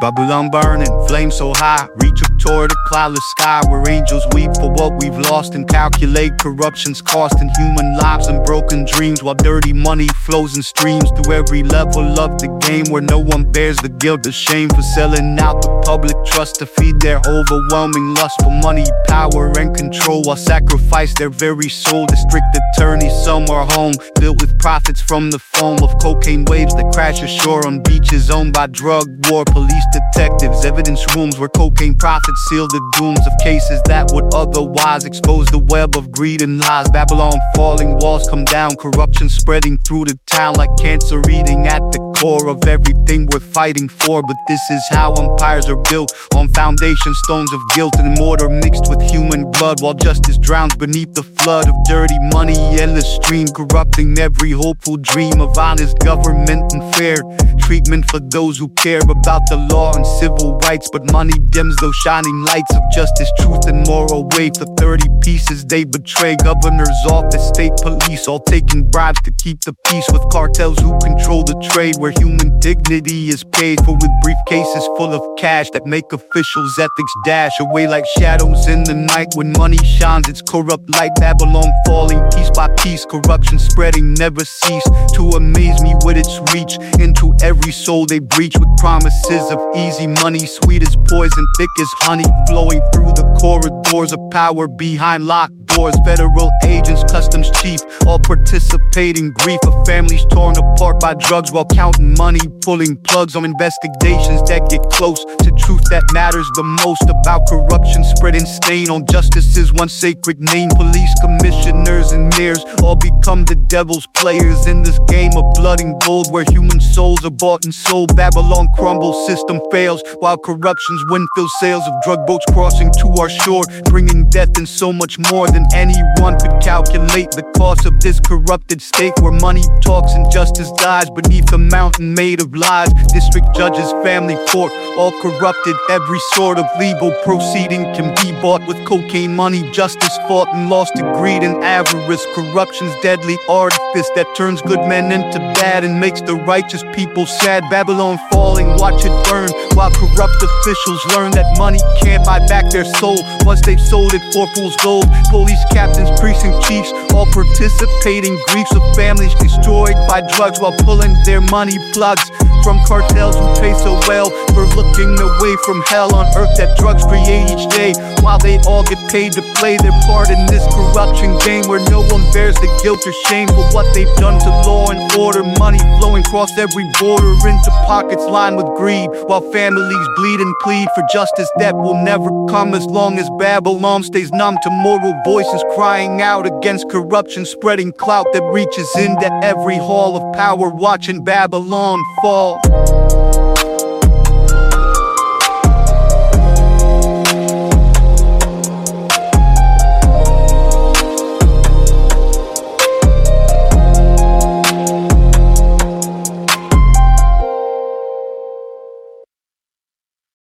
Babylon burning, flames so high, reach toward the cloudless sky where angels weep for what we've lost and calculate corruption's cost in human lives and broken dreams while dirty money flows in streams through every level of the game where no one bears the guilt or shame for selling out the public trust to feed their overwhelming lust for money, power, and control while sacrifice their very soul. District attorneys, some are home, built with profits from the foam of cocaine waves that crash ashore on beaches owned by drug war police detectives. Evidence rooms where cocaine profits seal the dooms of cases that would otherwise expose the web of greed and lies. Babylon falling, walls come down, corruption spreading through the town like cancer eating at the core of everything we're fighting for. But this is how empires are built on foundation stones of guilt and mortar mixed with blood while justice drowns beneath the flood of dirty money. Endless stream corrupting every hopeful dream of honest government and fair treatment for those who care about the law and civil rights. But money dims those shining lights of justice, truth, and moral way. For 30 pieces, they betray governor's office, state police, all taking bribes to keep the peace with cartels who control the trade where human dignity is paid for with briefcases full of cash that make officials' ethics dash away like shadows in the night when money shines its corrupt light. Babylon falling piece by piece, corruption spreading never cease to amaze me with its reach into every soul they breach with promises of easy money, sweet as poison, thick as honey, flowing through the corridors of power behind locked doors. Federal agents, customs chief, all participating. Grief of families torn apart by drugs while counting money, pulling plugs on investigations that get close to truth that matters the most. About corruption spreading stain on justice's one sacred name. Police commissioners and mayors all become the devil's players in this game of blood and gold where human souls are bought and sold. Babylon crumbles, system fails while corruption's wind fills sails of drug boats crossing to our shore, bringing death and so much more than anyone could calculate. The cost of this corrupted state where money talks and justice dies beneath a mountain made of lies. District judges, family court, all corrupted. Every sort of legal proceeding can be bought with cocaine money. Justice fought and lost to greed and avarice. Corruption's deadly artifice that turns good men into bad and makes the righteous people sad. Babylon falling, watch it burn while corrupt officials learn that money can't buy back their soul once they've sold it for fool's gold. Police captains, precinct chiefs, all participating. Griefs of families destroyed by drugs while pulling their money plugs from cartels who pay so well looking away from hell on earth that drugs create each day. While they all get paid to play their part in this corruption game where no one bears the guilt or shame for what they've done to law and order. Money flowing across every border into pockets lined with greed. While families bleed and plead for justice that will never come as long as Babylon stays numb to moral voices crying out against corruption spreading clout that reaches into every hall of power. Watching Babylon fall